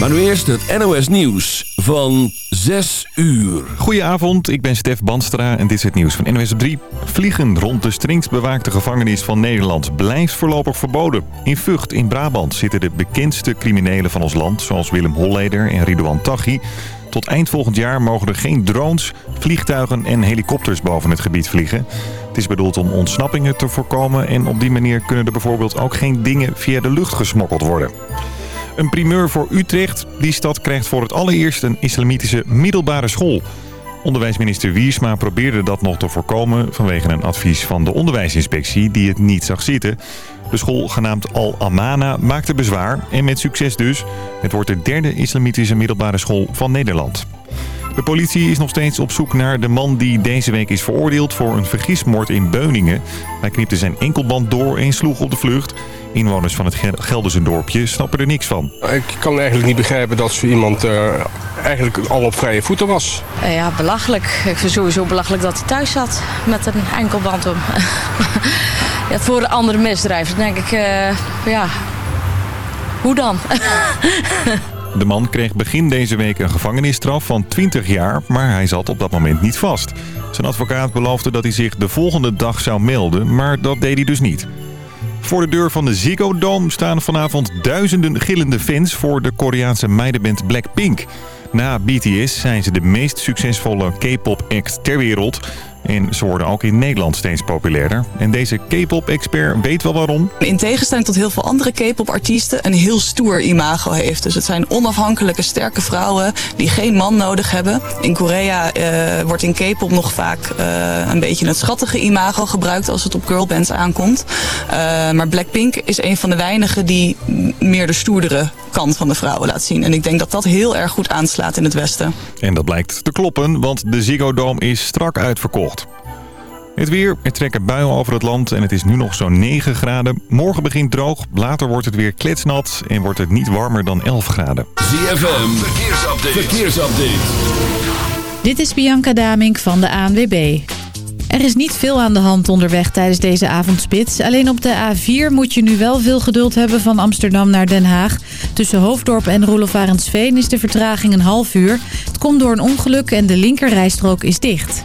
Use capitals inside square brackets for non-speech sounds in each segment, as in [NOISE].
Maar nu eerst het NOS Nieuws van 6 uur. Goedenavond, ik ben Stef Banstra en dit is het nieuws van NOS op 3. Vliegen rond de strengst bewaakte gevangenis van Nederland blijft voorlopig verboden. In Vught in Brabant zitten de bekendste criminelen van ons land... zoals Willem Holleder en Ridouan Taghi... Tot eind volgend jaar mogen er geen drones, vliegtuigen en helikopters boven het gebied vliegen. Het is bedoeld om ontsnappingen te voorkomen en op die manier kunnen er bijvoorbeeld ook geen dingen via de lucht gesmokkeld worden. Een primeur voor Utrecht. Die stad krijgt voor het allereerst een islamitische middelbare school. Onderwijsminister Wiersma probeerde dat nog te voorkomen vanwege een advies van de onderwijsinspectie die het niet zag zitten. De school, genaamd Al-Amana, maakte bezwaar en met succes dus. Het wordt de derde islamitische middelbare school van Nederland. De politie is nog steeds op zoek naar de man die deze week is veroordeeld voor een vergismoord in Beuningen. Hij knipte zijn enkelband door en sloeg op de vlucht. Inwoners van het Gelderse dorpje snappen er niks van. Ik kan eigenlijk niet begrijpen dat zo iemand uh, eigenlijk al op vrije voeten was. Uh, ja, belachelijk. Ik vind het sowieso belachelijk dat hij thuis zat met een enkelband om. [LAUGHS] ja, voor andere misdrijven denk ik, uh, ja, hoe dan? [LAUGHS] De man kreeg begin deze week een gevangenisstraf van 20 jaar, maar hij zat op dat moment niet vast. Zijn advocaat beloofde dat hij zich de volgende dag zou melden, maar dat deed hij dus niet. Voor de deur van de Ziggo Dome staan vanavond duizenden gillende fans voor de Koreaanse meidenband Blackpink. Na BTS zijn ze de meest succesvolle K-pop act ter wereld. En ze worden ook in Nederland steeds populairder. En deze K-pop-expert weet wel waarom. In tegenstelling tot heel veel andere K-pop-artiesten... een heel stoer imago heeft. Dus het zijn onafhankelijke, sterke vrouwen... die geen man nodig hebben. In Korea uh, wordt in K-pop nog vaak uh, een beetje het schattige imago gebruikt... als het op girlbands aankomt. Uh, maar Blackpink is een van de weinigen... die meer de stoerdere kant van de vrouwen laat zien. En ik denk dat dat heel erg goed aanslaat in het Westen. En dat blijkt te kloppen, want de Ziggo Dome is strak uitverkocht. Het weer, er trekken buien over het land en het is nu nog zo'n 9 graden. Morgen begint droog, later wordt het weer kletsnat en wordt het niet warmer dan 11 graden. ZFM, verkeersupdate. verkeersupdate. Dit is Bianca Damink van de ANWB. Er is niet veel aan de hand onderweg tijdens deze avondspits. Alleen op de A4 moet je nu wel veel geduld hebben van Amsterdam naar Den Haag. Tussen Hoofddorp en Roelof is de vertraging een half uur. Het komt door een ongeluk en de linkerrijstrook is dicht.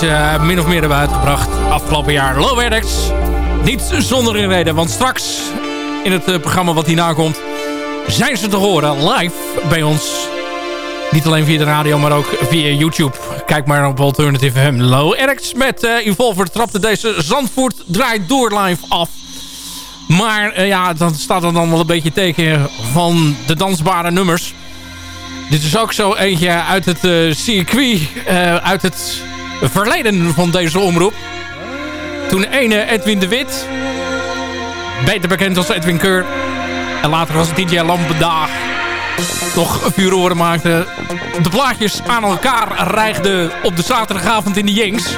Ze min of meer hebben uitgebracht afgelopen jaar. Low. Niet zonder een reden, want straks in het programma wat hierna komt... zijn ze te horen live bij ons. Niet alleen via de radio, maar ook via YouTube. Kijk maar op Alternative FM. Low met uh, Involver trapte deze Zandvoort draait door live af. Maar ja, dan staat er dan wel een beetje teken van de dansbare nummers... Dit is ook zo eentje uit het circuit, uit het verleden van deze omroep. Toen ene Edwin de Wit, beter bekend als Edwin Keur... en later als DJ Lampedaag, nog vuuroren maakte... de plaatjes aan elkaar reigde op de zaterdagavond in de Jengs.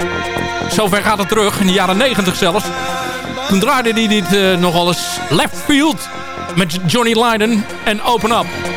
Zover gaat het terug, in de jaren 90 zelfs. Toen draaide hij dit uh, nogal eens left field met Johnny Lydon en Open Up.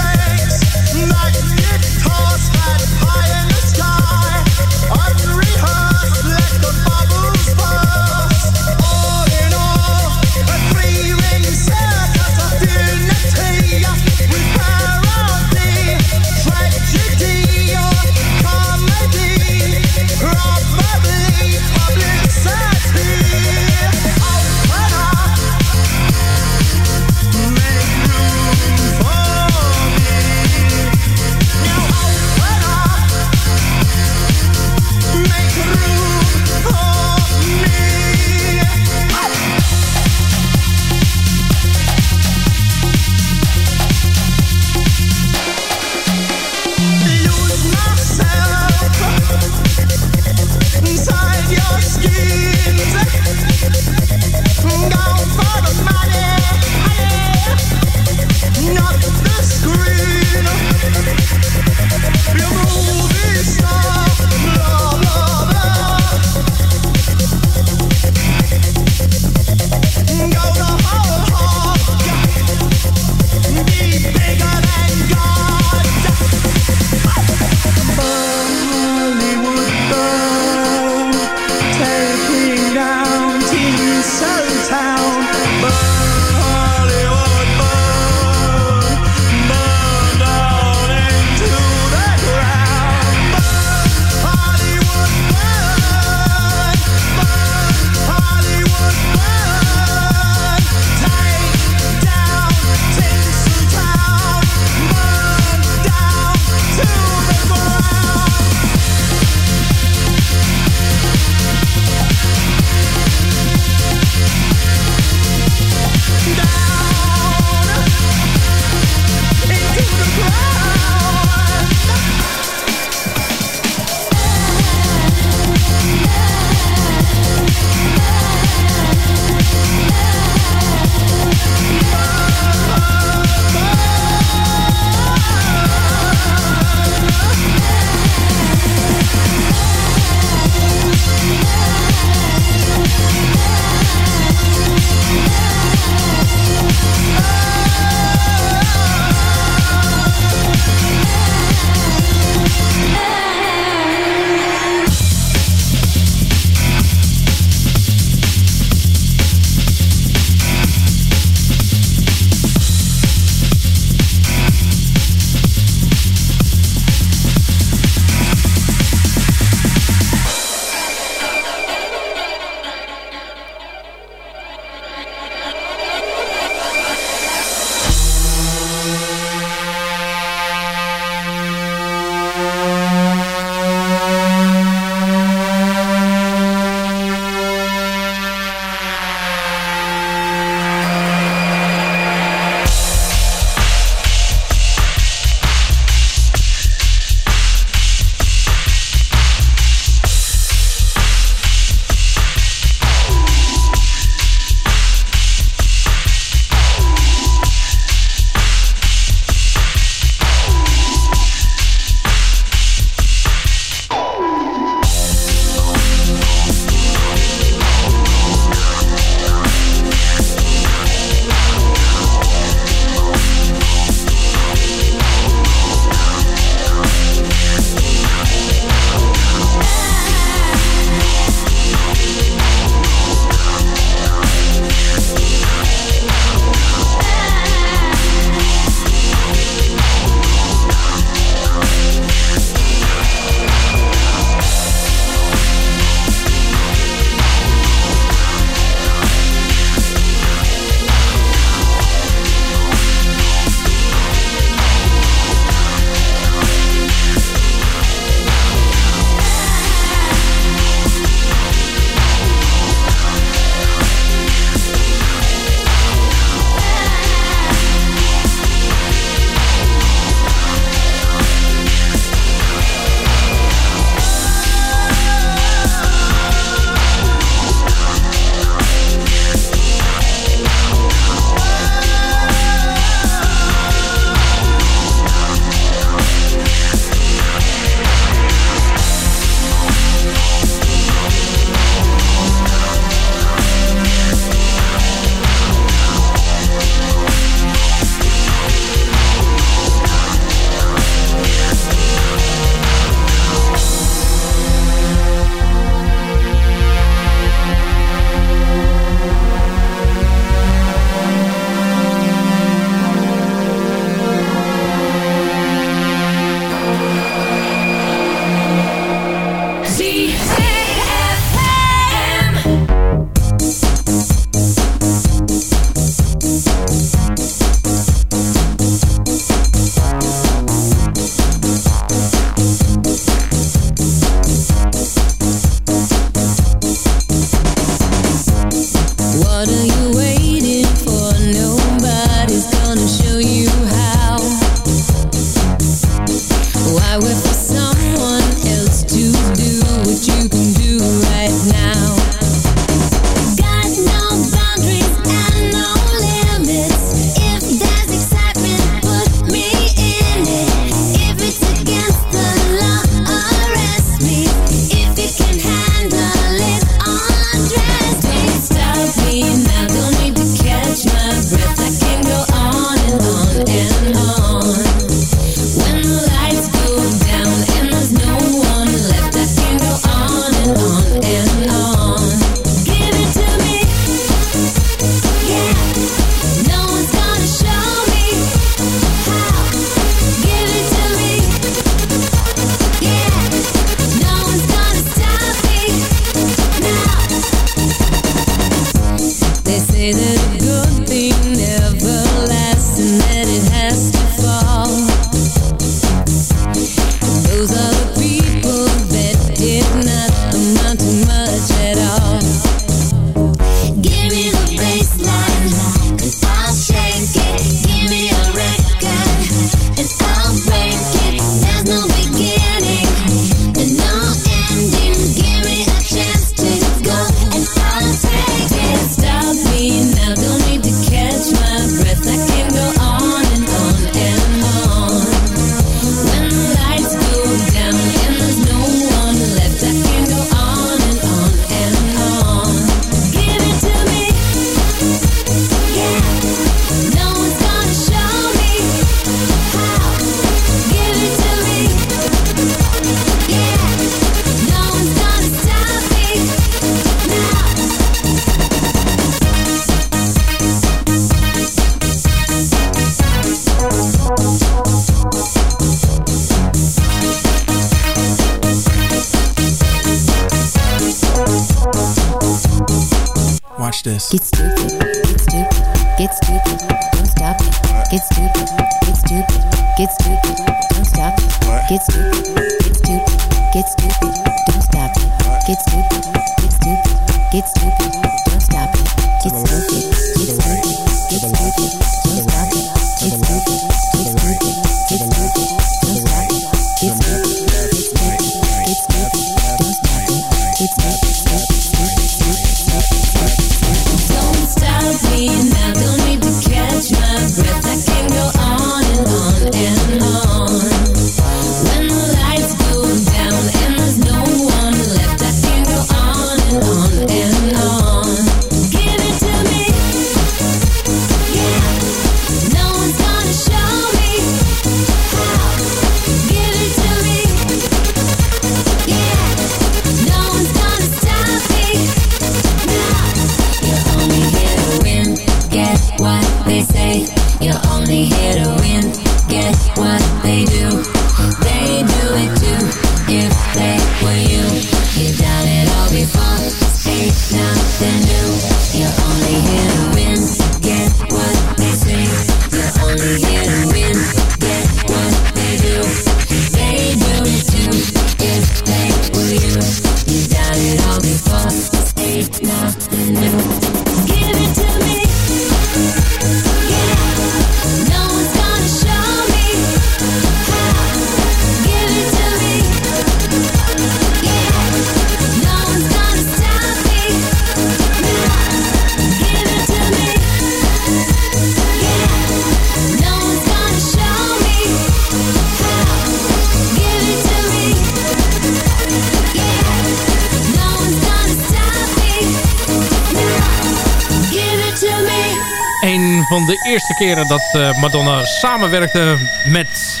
eerste keren dat eh, Madonna samenwerkte met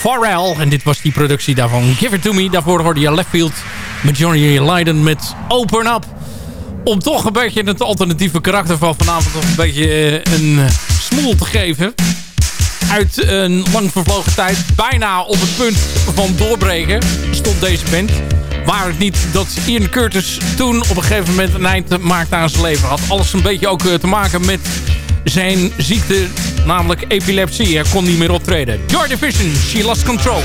Pharrell. En dit was die productie daarvan. Give It To Me. Daarvoor hoorde je Leftfield met Johnny Leiden met Open Up. Om toch een beetje het alternatieve karakter van vanavond een beetje eh, een smoel te geven. Uit een lang vervlogen tijd, bijna op het punt van doorbreken, stond deze band. Waar het niet dat Ian Curtis toen op een gegeven moment een eind maakte aan zijn leven. Had alles een beetje ook eh, te maken met zijn ziekte, namelijk epilepsie. Hij kon niet meer optreden. Your Division, She Lost Control.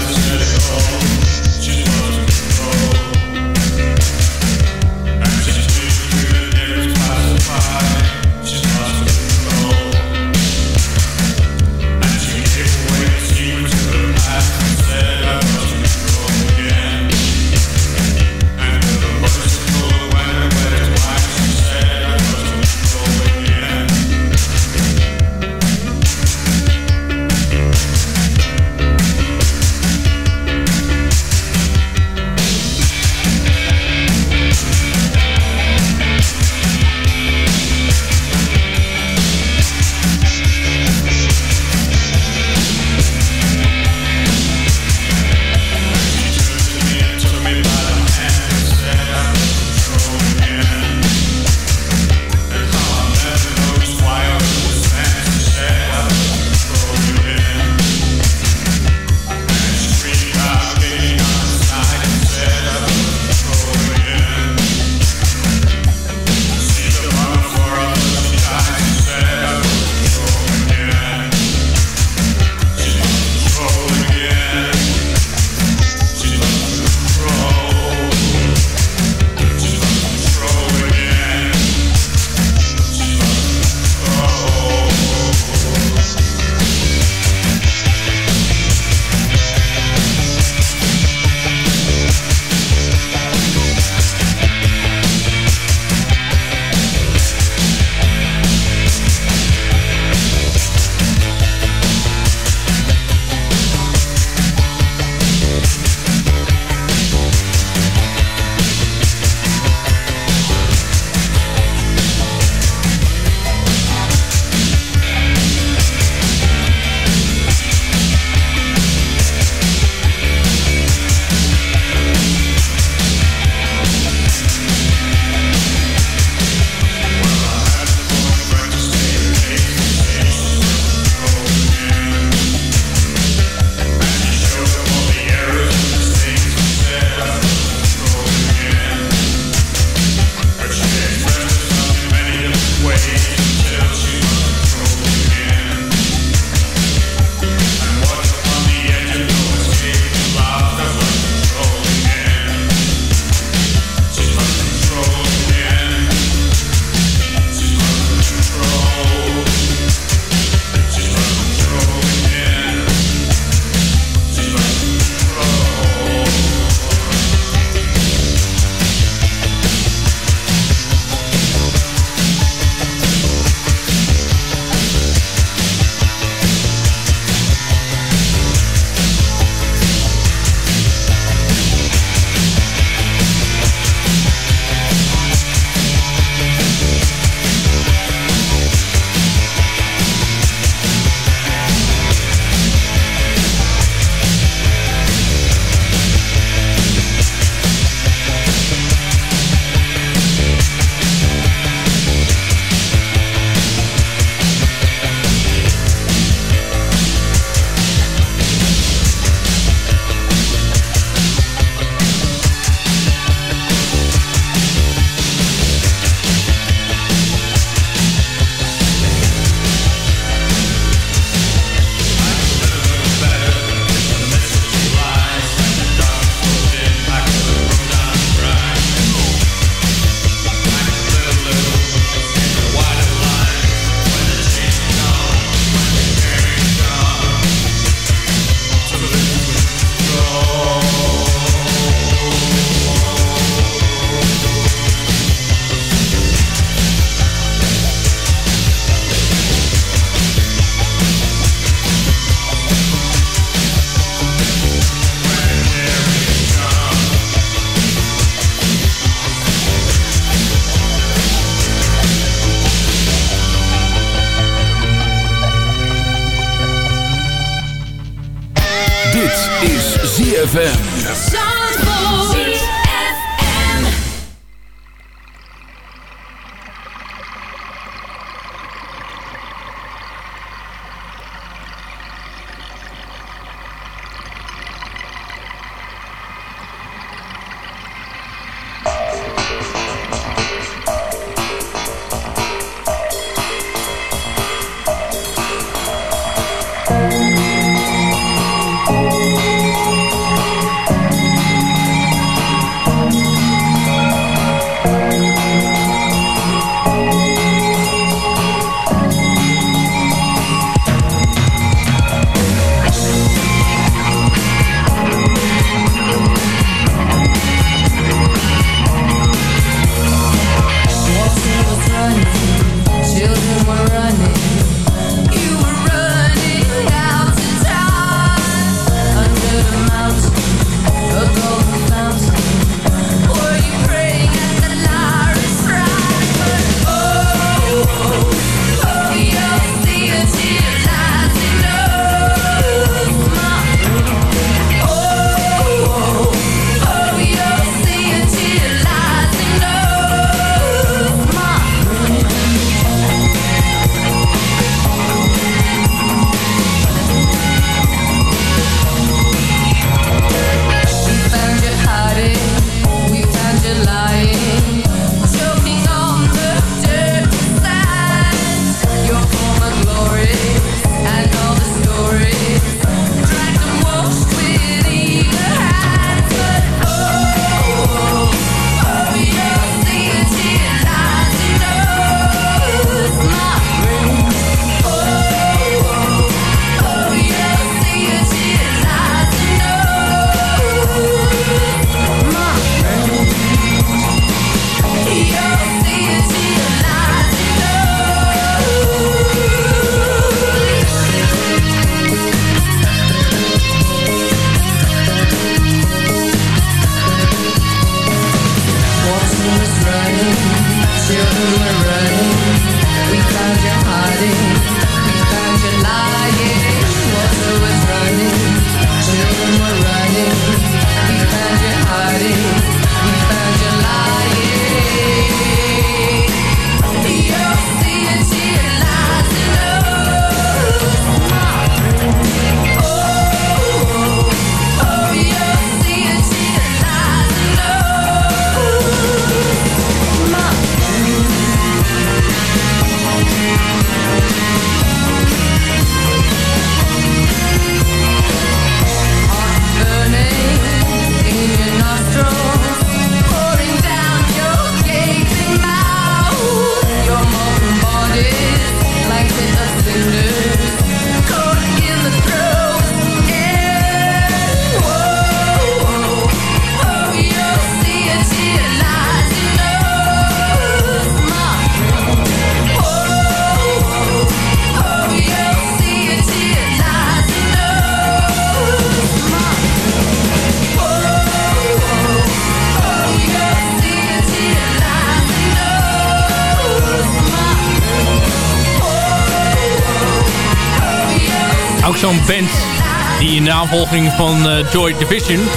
De aanvolging van uh, Joy Division...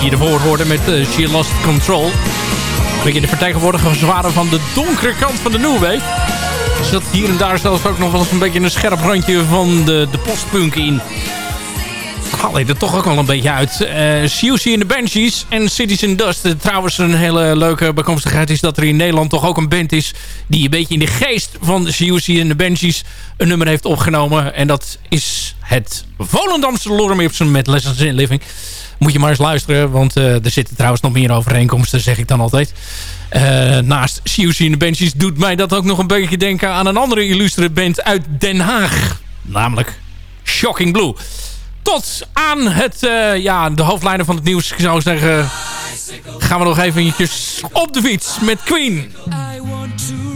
die ervoor hoorde met uh, She Lost Control... een beetje de vertegenwoordigers waren van de donkere kant van de New Wave. Er zat hier en daar zelfs ook nog wel eens een beetje een scherp randje van de, de postpunk in. Haal er toch ook wel een beetje uit. Uh, in the Banshees en Cities in Dust. trouwens, een hele leuke bijkomstigheid is dat er in Nederland toch ook een band is... die een beetje in de geest van CUC in the Banshees een nummer heeft opgenomen. En dat is het Volendamse Lorem Ipsum met Lessons in Living. Moet je maar eens luisteren, want uh, er zitten trouwens nog meer overeenkomsten, zeg ik dan altijd. Uh, naast CUC in the Banshees doet mij dat ook nog een beetje denken aan een andere illustere band uit Den Haag. Namelijk Shocking Blue tot aan het, uh, ja, de hoofdlijnen van het nieuws. Ik zou zeggen, gaan we nog eventjes op de fiets met Queen. I want to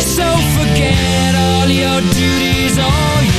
So forget all your duties. Yeah.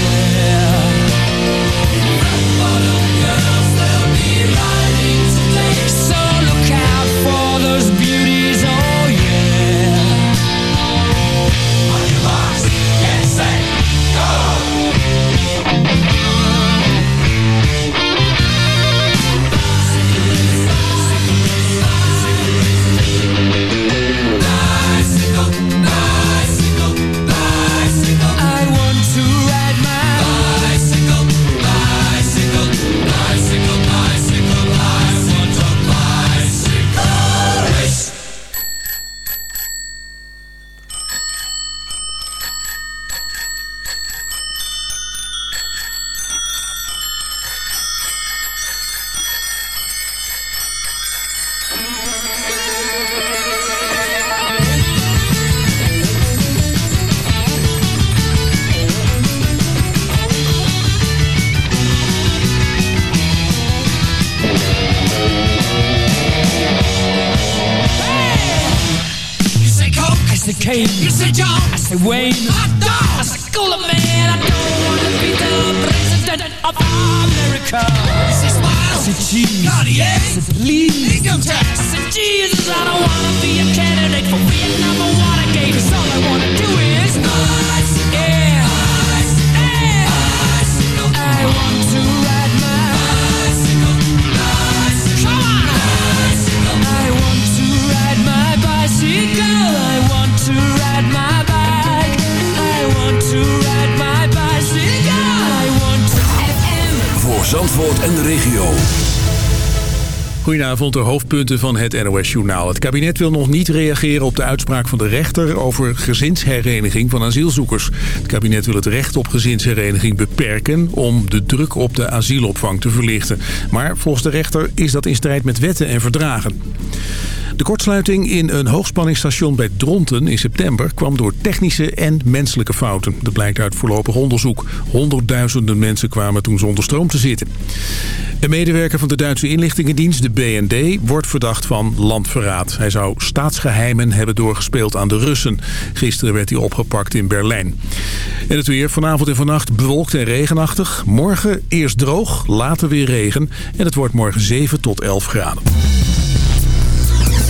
Kane. You say John, I say Wayne. Hot dog, I say Cooler Man. I don't wanna be the president of America. I say Smile, I say Cheese. Cartier, I say Please. Income tax, I say Jesus. I don't wanna be a candidate for Vietnam or Watergate. 'Cause all I wanna do is nice, yeah, nice, yeah. Bicycle. I want Zandvoort en de regio. Goedenavond, de hoofdpunten van het NOS-journaal. Het kabinet wil nog niet reageren op de uitspraak van de rechter... over gezinshereniging van asielzoekers. Het kabinet wil het recht op gezinshereniging beperken... om de druk op de asielopvang te verlichten. Maar volgens de rechter is dat in strijd met wetten en verdragen. De kortsluiting in een hoogspanningsstation bij Dronten in september... kwam door technische en menselijke fouten. Dat blijkt uit voorlopig onderzoek. Honderdduizenden mensen kwamen toen zonder stroom te zitten. Een medewerker van de Duitse inlichtingendienst, de BND, wordt verdacht van landverraad. Hij zou staatsgeheimen hebben doorgespeeld aan de Russen. Gisteren werd hij opgepakt in Berlijn. En het weer vanavond en vannacht bewolkt en regenachtig. Morgen eerst droog, later weer regen. En het wordt morgen 7 tot 11 graden.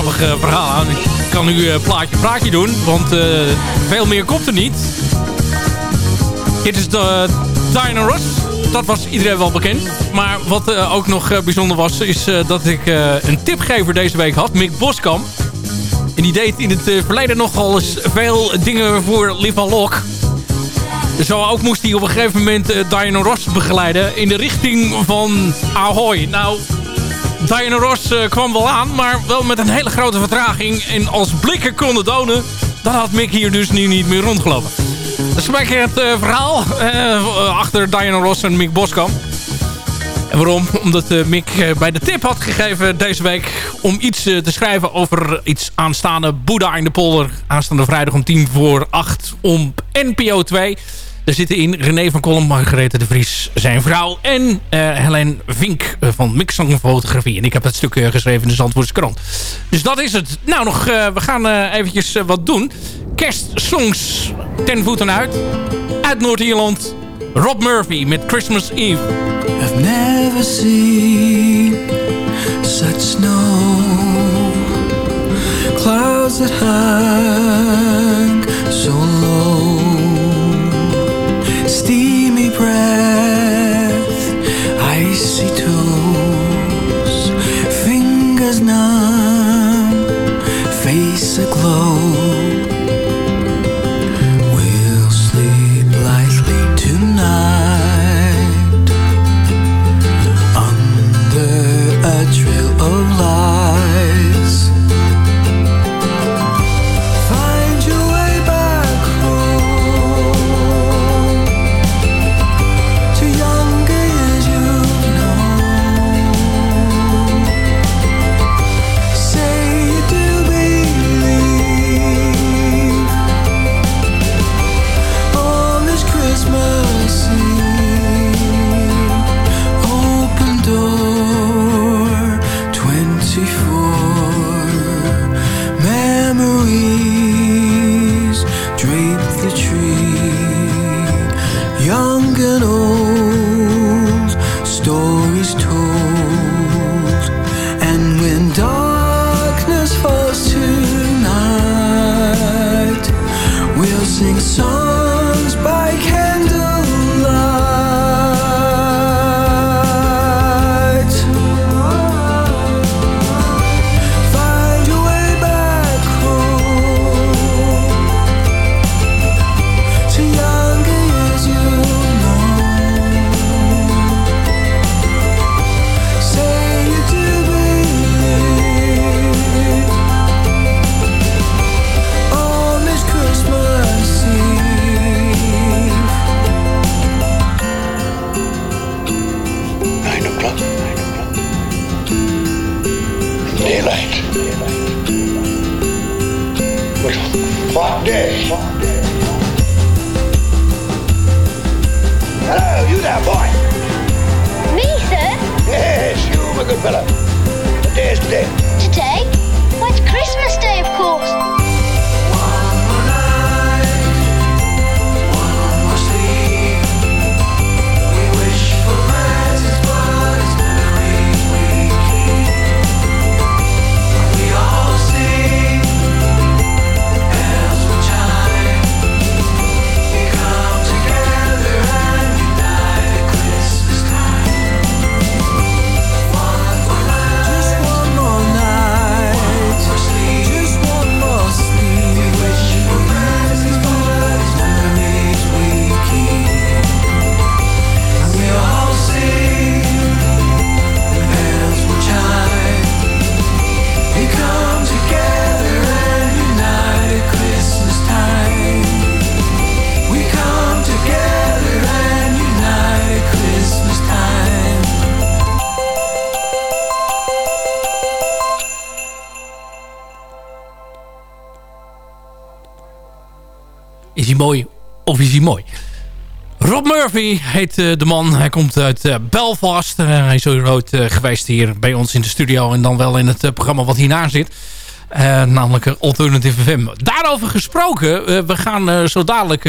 grappig uh, verhaal aan. Ik kan nu uh, plaatje praatje doen, want veel meer komt er niet. Dit is de Diana Ross. Dat was iedereen wel bekend. Maar wat ook nog bijzonder was, is dat ik een tipgever deze week had. Mick Boskamp. En die deed in het verleden nogal eens veel dingen voor Live Lock. Zo ook moest hij op een gegeven moment Diana Ross begeleiden in de richting van Ahoy. Nou, Diana Ross uh, kwam wel aan, maar wel met een hele grote vertraging. En als blikken konden donen, dan had Mick hier dus nu niet meer rondgelopen. Dat is het uh, verhaal uh, achter Diana Ross en Mick Boskamp. En waarom? Omdat Mick bij de tip had gegeven deze week... om iets te schrijven over iets aanstaande Boeddha in de polder. Aanstaande vrijdag om tien voor acht om NPO 2... Er zitten in René van Kolm, Margarethe de Vries, zijn vrouw... en uh, Helene Vink uh, van Mixsong Fotografie. En ik heb dat stuk uh, geschreven in de Zandvoortse krant. Dus dat is het. Nou, nog, we gaan eventjes wat doen. Kerstsongs ten voeten uit. Uit Noord-Ierland. Rob Murphy met Christmas Eve. I've never seen such snow Clouds that hang so low breath, icy toes, fingers numb, face aglow. Mooi of is hij mooi? Rob Murphy heet eh, de man. Hij komt uit eh, Belfast. Eh, hij is ooit eh, geweest hier bij ons in de studio. En dan wel in het programma wat hierna zit. Namelijk Alternative FM. Daarover gesproken. we gaan zo dadelijk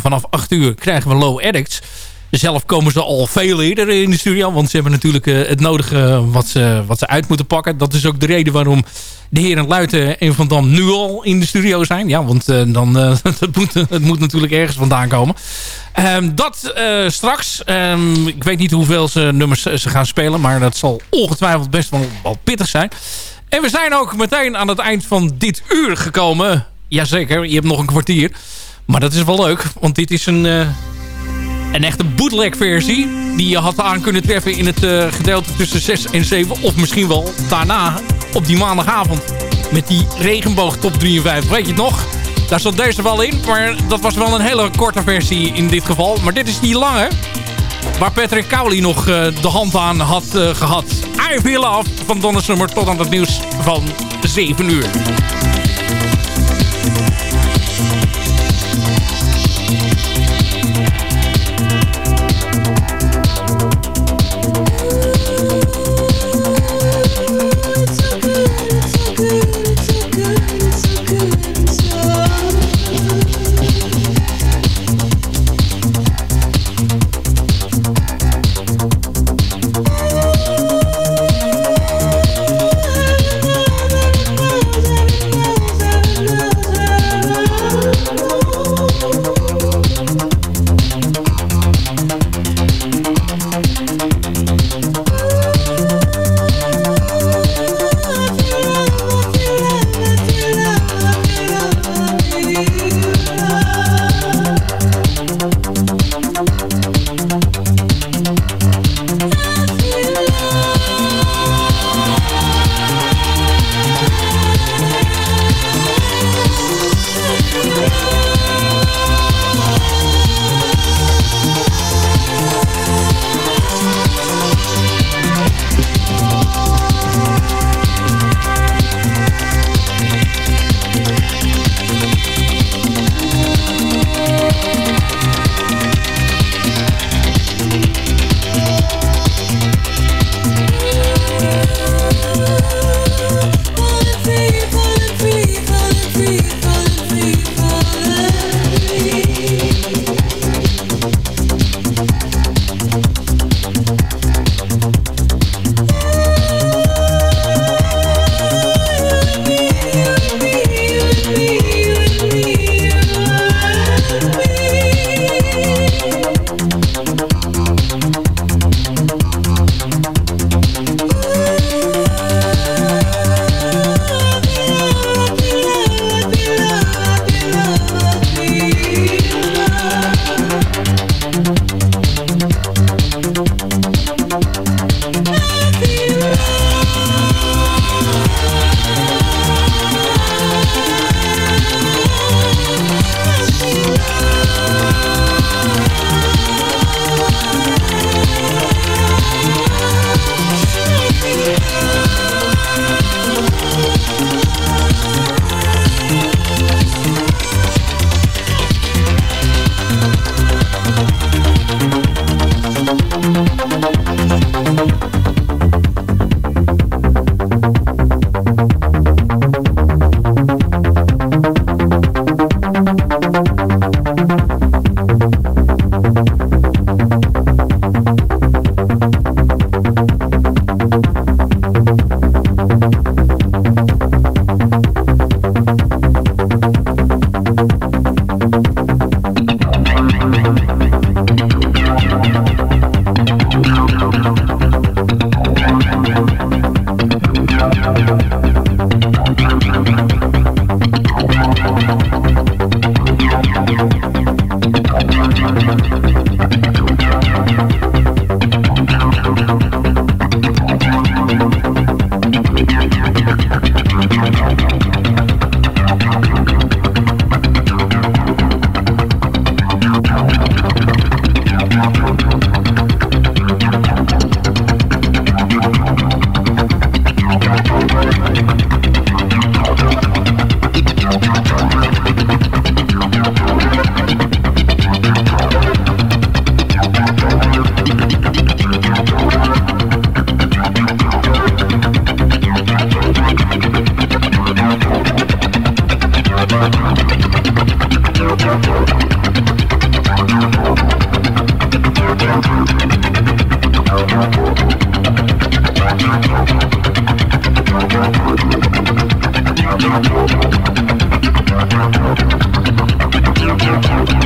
vanaf 8 uur krijgen we Low Addicts. Zelf komen ze al veel eerder in de studio. Want ze hebben natuurlijk eh, het nodige wat ze, wat ze uit moeten pakken. Dat is ook de reden waarom de heren Luiten en Van Dam nu al in de studio zijn. Ja, want eh, dan, eh, [LAUGHS] het, moet, het moet natuurlijk ergens vandaan komen. Ehm, dat eh, straks. Ehm, ik weet niet hoeveel ze nummers ze gaan spelen. Maar dat zal ongetwijfeld best wel, wel pittig zijn. En we zijn ook meteen aan het eind van dit uur gekomen. Jazeker, je hebt nog een kwartier. Maar dat is wel leuk. Want dit is een... een echte bootleg versie die je had aan kunnen treffen in het eh, gedeelte tussen 6 en 7. Of misschien wel daarna op die maandagavond met die regenboog top 53. Weet je het nog? Daar zat deze wel in, maar dat was wel een hele korte versie in dit geval. Maar dit is die lange, waar Patrick Cowley nog eh, de hand aan had eh, gehad. I Feel Love van Donna Summer tot aan het nieuws van 7 uur. Thank you.